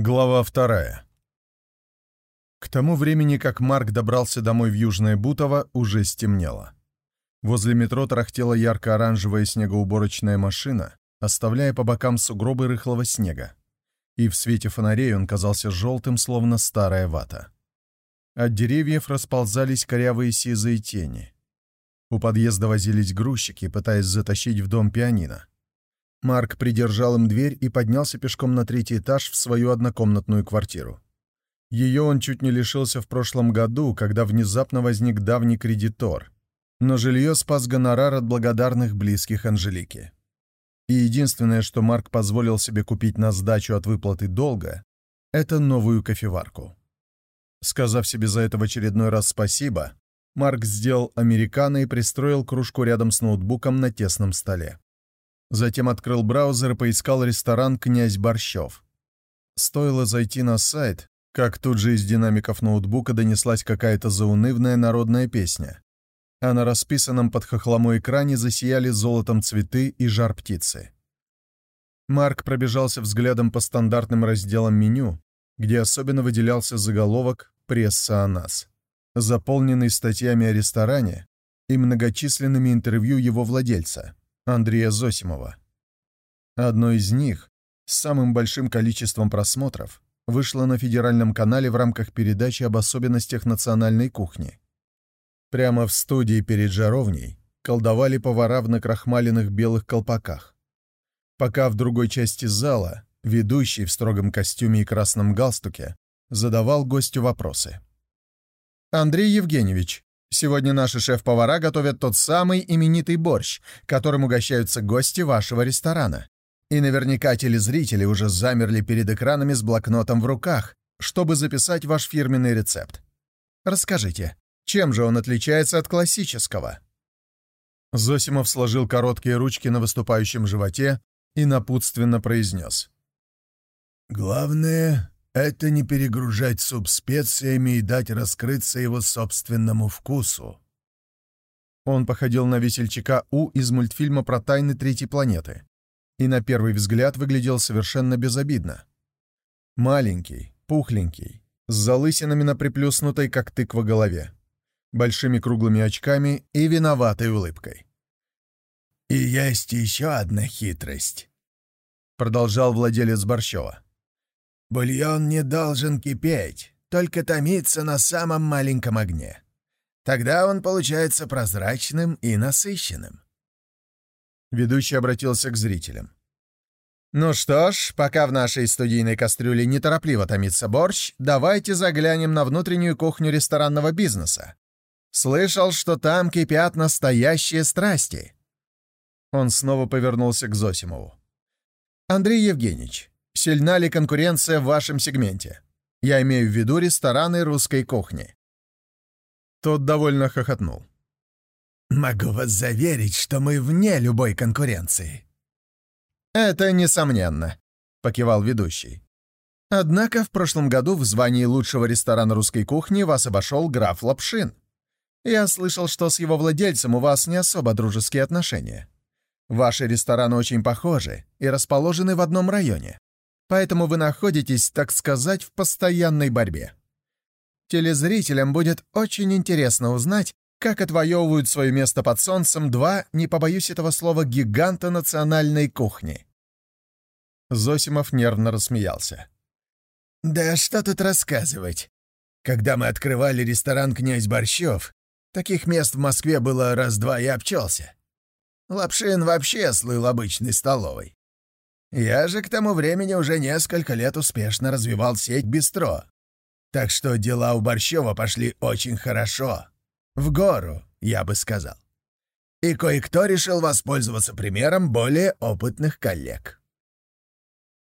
Глава вторая. К тому времени, как Марк добрался домой в Южное Бутово, уже стемнело. Возле метро тарахтела ярко-оранжевая снегоуборочная машина, оставляя по бокам сугробы рыхлого снега. И в свете фонарей он казался желтым, словно старая вата. От деревьев расползались корявые сизые тени. У подъезда возились грузчики, пытаясь затащить в дом пианино. Марк придержал им дверь и поднялся пешком на третий этаж в свою однокомнатную квартиру. Ее он чуть не лишился в прошлом году, когда внезапно возник давний кредитор. Но жилье спас гонорар от благодарных близких Анжелики. И единственное, что Марк позволил себе купить на сдачу от выплаты долга, это новую кофеварку. Сказав себе за это в очередной раз спасибо, Марк сделал американо и пристроил кружку рядом с ноутбуком на тесном столе. Затем открыл браузер и поискал ресторан «Князь Борщев». Стоило зайти на сайт, как тут же из динамиков ноутбука донеслась какая-то заунывная народная песня. А на расписанном под хохломой экране засияли золотом цветы и жар птицы. Марк пробежался взглядом по стандартным разделам меню, где особенно выделялся заголовок «Пресса о нас», заполненный статьями о ресторане и многочисленными интервью его владельца. Андрея Зосимова. Одно из них, с самым большим количеством просмотров, вышло на федеральном канале в рамках передачи об особенностях национальной кухни. Прямо в студии перед жаровней колдовали повара в накрахмаленных белых колпаках. Пока в другой части зала ведущий в строгом костюме и красном галстуке задавал гостю вопросы. «Андрей Евгеньевич, Сегодня наши шеф-повара готовят тот самый именитый борщ, которым угощаются гости вашего ресторана. И наверняка телезрители уже замерли перед экранами с блокнотом в руках, чтобы записать ваш фирменный рецепт. Расскажите, чем же он отличается от классического?» Зосимов сложил короткие ручки на выступающем животе и напутственно произнес. «Главное это не перегружать суп специями и дать раскрыться его собственному вкусу. Он походил на весельчака У из мультфильма про тайны третьей планеты и на первый взгляд выглядел совершенно безобидно. Маленький, пухленький, с залысинами на приплюснутой, как тыква, голове, большими круглыми очками и виноватой улыбкой. «И есть еще одна хитрость», — продолжал владелец Борщева. Бульон не должен кипеть, только томиться на самом маленьком огне. Тогда он получается прозрачным и насыщенным. Ведущий обратился к зрителям. «Ну что ж, пока в нашей студийной кастрюле неторопливо томится борщ, давайте заглянем на внутреннюю кухню ресторанного бизнеса. Слышал, что там кипят настоящие страсти». Он снова повернулся к Зосимову. «Андрей Евгеньевич, Сильна ли конкуренция в вашем сегменте? Я имею в виду рестораны русской кухни». Тот довольно хохотнул. «Могу вас заверить, что мы вне любой конкуренции». «Это несомненно», — покивал ведущий. «Однако в прошлом году в звании лучшего ресторана русской кухни вас обошел граф Лапшин. Я слышал, что с его владельцем у вас не особо дружеские отношения. Ваши рестораны очень похожи и расположены в одном районе. Поэтому вы находитесь, так сказать, в постоянной борьбе. Телезрителям будет очень интересно узнать, как отвоевывают свое место под солнцем два, не побоюсь этого слова, гиганта национальной кухни. Зосимов нервно рассмеялся. «Да что тут рассказывать? Когда мы открывали ресторан «Князь Борщев», таких мест в Москве было раз-два и обчелся. Лапшин вообще слыл обычной столовой. Я же к тому времени уже несколько лет успешно развивал сеть бистро. Так что дела у Борщева пошли очень хорошо. В гору, я бы сказал. И кое-кто решил воспользоваться примером более опытных коллег.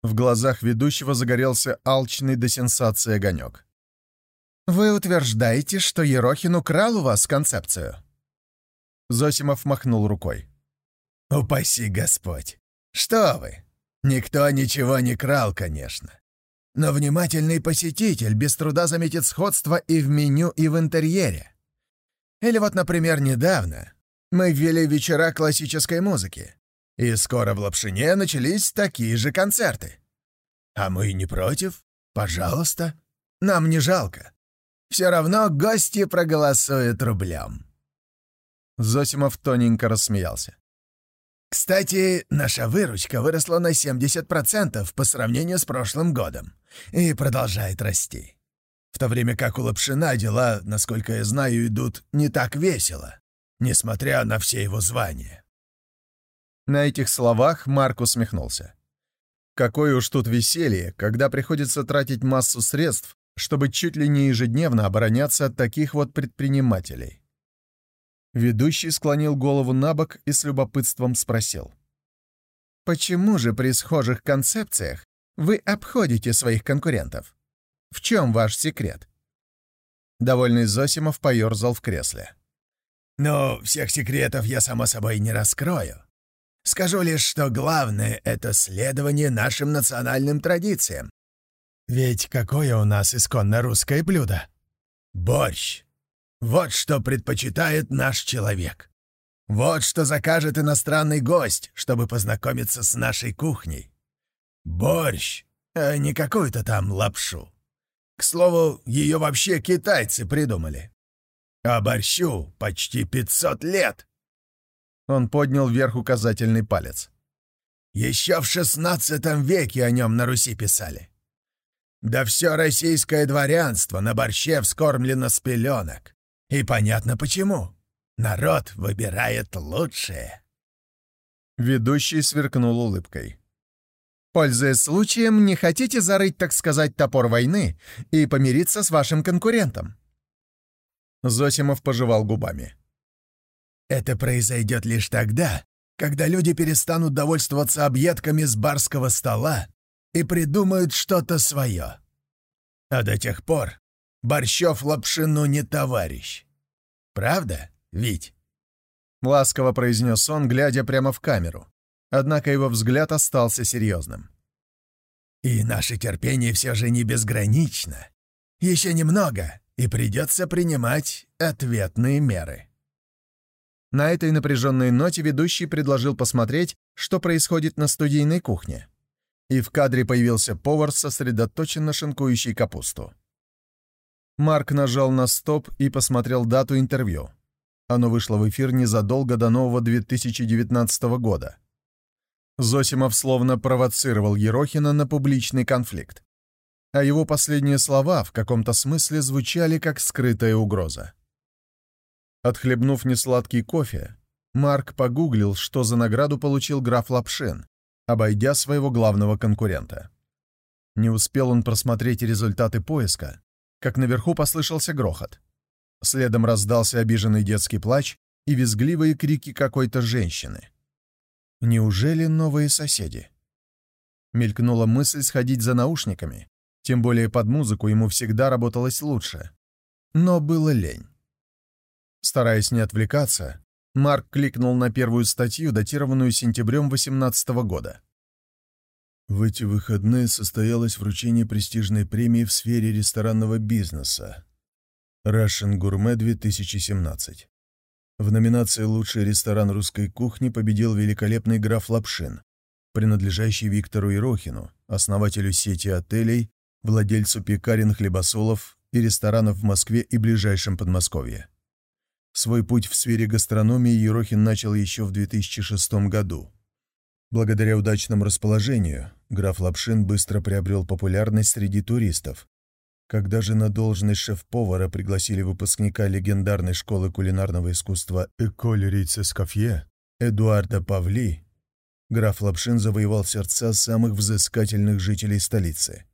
В глазах ведущего загорелся алчный до сенсации огонек. «Вы утверждаете, что Ерохин украл у вас концепцию?» Зосимов махнул рукой. «Упаси Господь! Что вы! Никто ничего не крал, конечно. Но внимательный посетитель без труда заметит сходство и в меню, и в интерьере. Или вот, например, недавно мы ввели вечера классической музыки, и скоро в Лапшине начались такие же концерты. А мы не против. Пожалуйста. Нам не жалко. Все равно гости проголосуют рублем». Зосимов тоненько рассмеялся. «Кстати, наша выручка выросла на 70% по сравнению с прошлым годом и продолжает расти. В то время как у Лапшина дела, насколько я знаю, идут не так весело, несмотря на все его звания». На этих словах Марк усмехнулся. Какое уж тут веселье, когда приходится тратить массу средств, чтобы чуть ли не ежедневно обороняться от таких вот предпринимателей. Ведущий склонил голову на бок и с любопытством спросил. «Почему же при схожих концепциях вы обходите своих конкурентов? В чем ваш секрет?» Довольный Зосимов поерзал в кресле. «Ну, всех секретов я, само собой, не раскрою. Скажу лишь, что главное — это следование нашим национальным традициям. Ведь какое у нас исконно русское блюдо? Борщ. Вот что предпочитает наш человек. Вот что закажет иностранный гость, чтобы познакомиться с нашей кухней. Борщ, а не какую-то там лапшу. К слову, ее вообще китайцы придумали. А борщу почти 500 лет. Он поднял вверх указательный палец. Еще в XVI веке о нем на Руси писали. Да все российское дворянство на борще вскормлено с пеленок. И понятно почему. Народ выбирает лучшее. Ведущий сверкнул улыбкой. «Пользуясь случаем, не хотите зарыть, так сказать, топор войны и помириться с вашим конкурентом?» Зосимов пожевал губами. «Это произойдет лишь тогда, когда люди перестанут довольствоваться объедками с барского стола и придумают что-то свое. А до тех пор Борщев лапшину не товарищ. Правда, Вить?» Ласково произнес он, глядя прямо в камеру. Однако его взгляд остался серьезным. «И наше терпение все же не безгранично. Еще немного, и придется принимать ответные меры». На этой напряженной ноте ведущий предложил посмотреть, что происходит на студийной кухне. И в кадре появился повар, сосредоточенно шинкующий капусту. Марк нажал на стоп и посмотрел дату интервью. Оно вышло в эфир незадолго до нового 2019 года. Зосимов словно провоцировал Ерохина на публичный конфликт. А его последние слова в каком-то смысле звучали как скрытая угроза. Отхлебнув несладкий кофе, Марк погуглил, что за награду получил граф Лапшин, обойдя своего главного конкурента. Не успел он просмотреть результаты поиска, как наверху послышался грохот. Следом раздался обиженный детский плач и визгливые крики какой-то женщины. Неужели новые соседи? Мелькнула мысль сходить за наушниками, тем более под музыку ему всегда работалось лучше. Но было лень. Стараясь не отвлекаться, Марк кликнул на первую статью, датированную сентябрем 18 года. В эти выходные состоялось вручение престижной премии в сфере ресторанного бизнеса «Russian Gourmet 2017». В номинации «Лучший ресторан русской кухни» победил великолепный граф Лапшин, принадлежащий Виктору Ирохину, основателю сети отелей, владельцу пекарен хлебосолов и ресторанов в Москве и ближайшем Подмосковье. Свой путь в сфере гастрономии Ерохин начал еще в 2006 году. Благодаря удачному расположению граф Лапшин быстро приобрел популярность среди туристов. Когда же на должность шеф-повара пригласили выпускника легендарной школы кулинарного искусства «Эколь Риц Эскофье» Эдуарда Павли, граф Лапшин завоевал сердца самых взыскательных жителей столицы.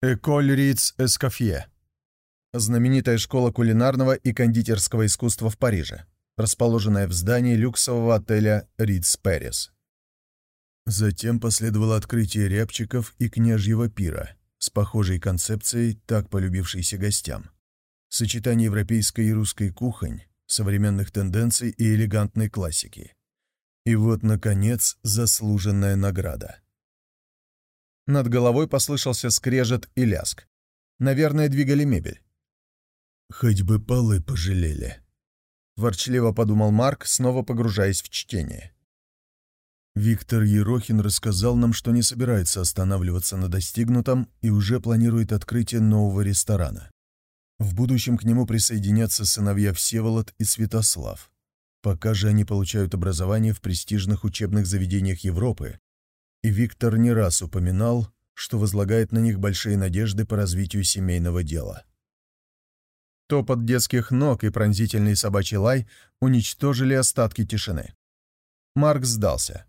«Эколь Риц Эскофье» — знаменитая школа кулинарного и кондитерского искусства в Париже, расположенная в здании люксового отеля «Ридс Пэрис». Затем последовало открытие рябчиков и княжьего пира с похожей концепцией, так полюбившейся гостям. Сочетание европейской и русской кухонь, современных тенденций и элегантной классики. И вот, наконец, заслуженная награда. Над головой послышался скрежет и ляск. Наверное, двигали мебель. «Хоть бы полы пожалели», — ворчливо подумал Марк, снова погружаясь в чтение. Виктор Ерохин рассказал нам, что не собирается останавливаться на достигнутом и уже планирует открытие нового ресторана. В будущем к нему присоединятся сыновья Всеволод и Святослав. Пока же они получают образование в престижных учебных заведениях Европы, и Виктор не раз упоминал, что возлагает на них большие надежды по развитию семейного дела. Топот детских ног и пронзительный собачий лай уничтожили остатки тишины. Марк сдался,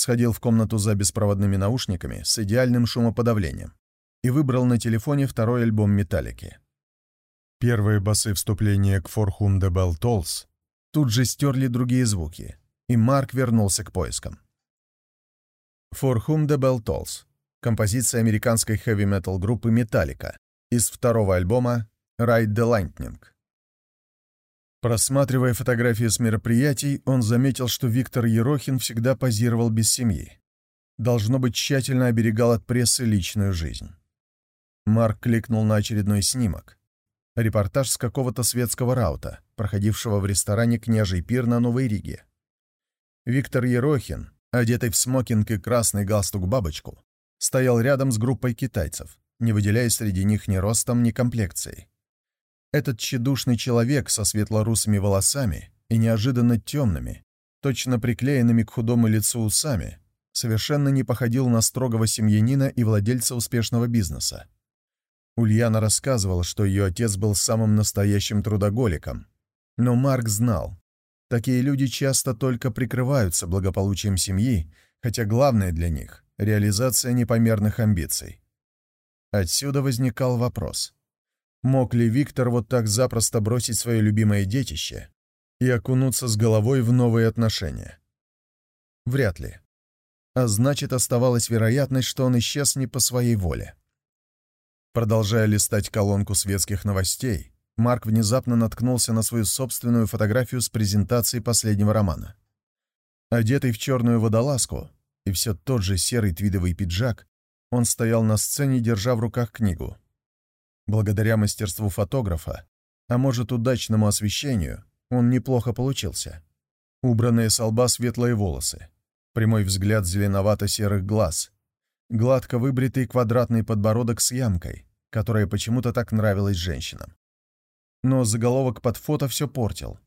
сходил в комнату за беспроводными наушниками с идеальным шумоподавлением и выбрал на телефоне второй альбом «Металлики». Первые басы вступления к «For Whom the Bell Tolls» тут же стерли другие звуки, и Марк вернулся к поискам. «For Whom the Bell Tolls» — композиция американской хэви-метал группы «Металлика» из второго альбома «Ride the Lightning». Просматривая фотографии с мероприятий, он заметил, что Виктор Ерохин всегда позировал без семьи. Должно быть, тщательно оберегал от прессы личную жизнь. Марк кликнул на очередной снимок. Репортаж с какого-то светского раута, проходившего в ресторане «Княжий пир» на Новой Риге. Виктор Ерохин, одетый в смокинг и красный галстук-бабочку, стоял рядом с группой китайцев, не выделяясь среди них ни ростом, ни комплекцией. Этот тщедушный человек со светлорусыми волосами и неожиданно темными, точно приклеенными к худому лицу усами, совершенно не походил на строгого семьянина и владельца успешного бизнеса. Ульяна рассказывала, что ее отец был самым настоящим трудоголиком. Но Марк знал, такие люди часто только прикрываются благополучием семьи, хотя главное для них — реализация непомерных амбиций. Отсюда возникал вопрос. Мог ли Виктор вот так запросто бросить свое любимое детище и окунуться с головой в новые отношения? Вряд ли. А значит, оставалась вероятность, что он исчез не по своей воле. Продолжая листать колонку светских новостей, Марк внезапно наткнулся на свою собственную фотографию с презентацией последнего романа. Одетый в черную водолазку и все тот же серый твидовый пиджак, он стоял на сцене, держа в руках книгу. Благодаря мастерству фотографа, а может удачному освещению, он неплохо получился. Убранные с лба светлые волосы, прямой взгляд зеленовато-серых глаз, гладко выбритый квадратный подбородок с ямкой, которая почему-то так нравилась женщинам. Но заголовок под фото все портил.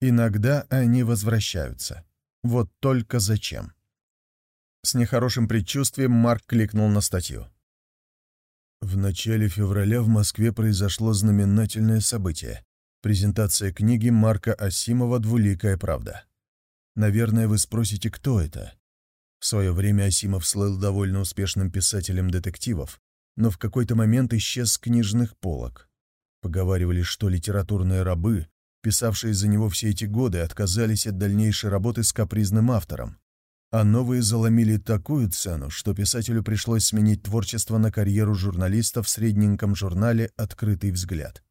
Иногда они возвращаются. Вот только зачем? С нехорошим предчувствием Марк кликнул на статью. В начале февраля в Москве произошло знаменательное событие. Презентация книги Марка Асимова «Двуликая правда». Наверное, вы спросите, кто это? В свое время Асимов слыл довольно успешным писателем детективов, но в какой-то момент исчез с книжных полок. Поговаривали, что литературные рабы, писавшие за него все эти годы, отказались от дальнейшей работы с капризным автором, а новые заломили такую цену, что писателю пришлось сменить творчество на карьеру журналиста в средненьком журнале «Открытый взгляд».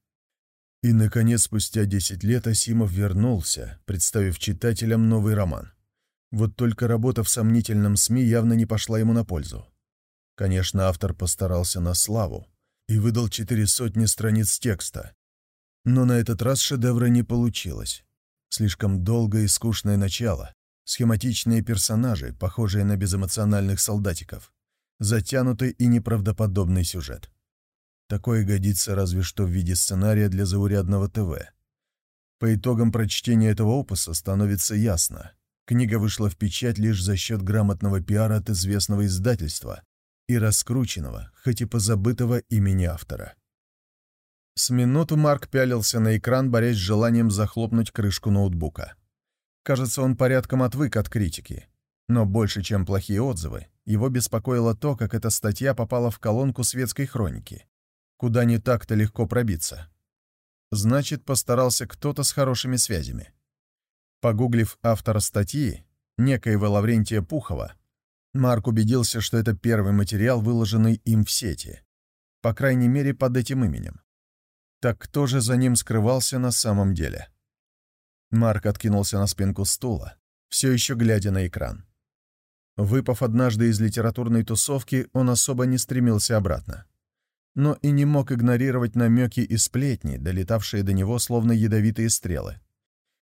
И, наконец, спустя 10 лет Асимов вернулся, представив читателям новый роман. Вот только работа в сомнительном СМИ явно не пошла ему на пользу. Конечно, автор постарался на славу и выдал четыре сотни страниц текста. Но на этот раз шедевра не получилось. Слишком долгое и скучное начало, схематичные персонажи, похожие на безэмоциональных солдатиков, затянутый и неправдоподобный сюжет. Такое годится разве что в виде сценария для заурядного ТВ. По итогам прочтения этого опуса становится ясно, Книга вышла в печать лишь за счет грамотного пиара от известного издательства и раскрученного, хоть и позабытого имени автора. С минуту Марк пялился на экран, борясь с желанием захлопнуть крышку ноутбука. Кажется, он порядком отвык от критики. Но больше, чем плохие отзывы, его беспокоило то, как эта статья попала в колонку светской хроники, куда не так-то легко пробиться. Значит, постарался кто-то с хорошими связями. Погуглив автора статьи, некоего Лаврентия Пухова, Марк убедился, что это первый материал, выложенный им в сети. По крайней мере, под этим именем. Так кто же за ним скрывался на самом деле? Марк откинулся на спинку стула, все еще глядя на экран. Выпав однажды из литературной тусовки, он особо не стремился обратно. Но и не мог игнорировать намеки и сплетни, долетавшие до него словно ядовитые стрелы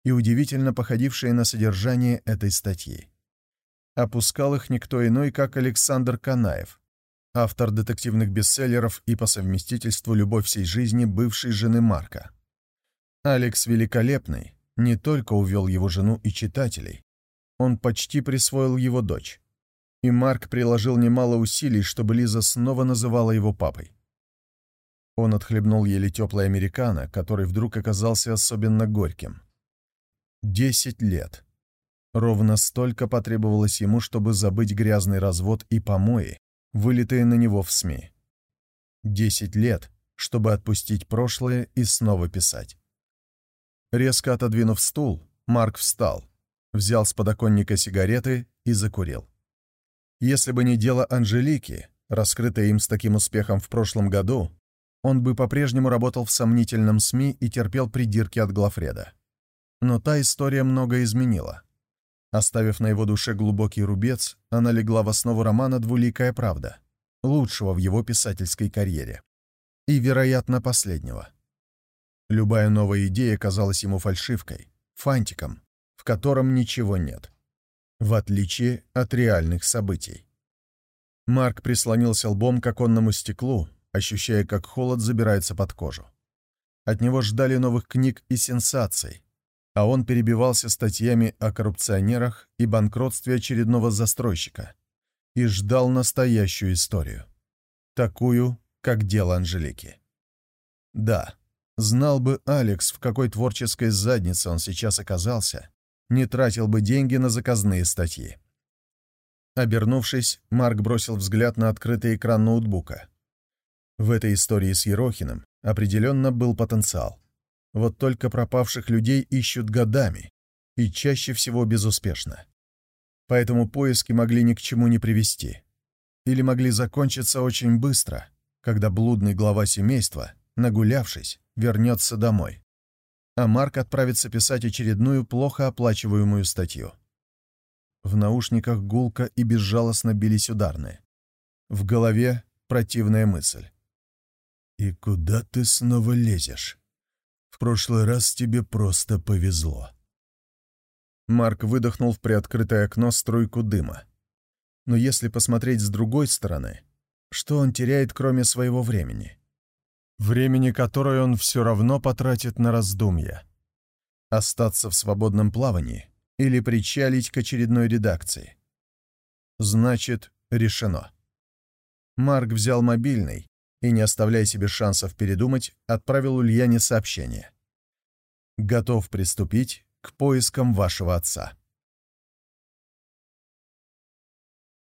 и удивительно походившие на содержание этой статьи. Опускал их никто иной, как Александр Канаев, автор детективных бестселлеров и по совместительству любовь всей жизни бывшей жены Марка. Алекс Великолепный не только увел его жену и читателей, он почти присвоил его дочь. И Марк приложил немало усилий, чтобы Лиза снова называла его папой. Он отхлебнул еле теплый американо, который вдруг оказался особенно горьким. Десять лет. Ровно столько потребовалось ему, чтобы забыть грязный развод и помои, вылитые на него в СМИ. Десять лет, чтобы отпустить прошлое и снова писать. Резко отодвинув стул, Марк встал, взял с подоконника сигареты и закурил. Если бы не дело Анжелики, раскрытое им с таким успехом в прошлом году, он бы по-прежнему работал в сомнительном СМИ и терпел придирки от Глафреда. Но та история многое изменила. Оставив на его душе глубокий рубец, она легла в основу романа «Двуликая правда», лучшего в его писательской карьере. И, вероятно, последнего. Любая новая идея казалась ему фальшивкой, фантиком, в котором ничего нет. В отличие от реальных событий. Марк прислонился лбом к оконному стеклу, ощущая, как холод забирается под кожу. От него ждали новых книг и сенсаций, а он перебивался статьями о коррупционерах и банкротстве очередного застройщика и ждал настоящую историю. Такую, как дело Анжелики. Да, знал бы Алекс, в какой творческой заднице он сейчас оказался, не тратил бы деньги на заказные статьи. Обернувшись, Марк бросил взгляд на открытый экран ноутбука. В этой истории с Ерохиным определенно был потенциал. Вот только пропавших людей ищут годами, и чаще всего безуспешно. Поэтому поиски могли ни к чему не привести. Или могли закончиться очень быстро, когда блудный глава семейства, нагулявшись, вернется домой. А Марк отправится писать очередную плохо оплачиваемую статью. В наушниках гулко и безжалостно бились ударные. В голове противная мысль. «И куда ты снова лезешь? В прошлый раз тебе просто повезло». Марк выдохнул в приоткрытое окно струйку дыма. Но если посмотреть с другой стороны, что он теряет, кроме своего времени? Времени, которое он все равно потратит на раздумья. Остаться в свободном плавании или причалить к очередной редакции. Значит, решено. Марк взял мобильный и, не оставляя себе шансов передумать, отправил Ульяне сообщение. «Готов приступить к поискам вашего отца».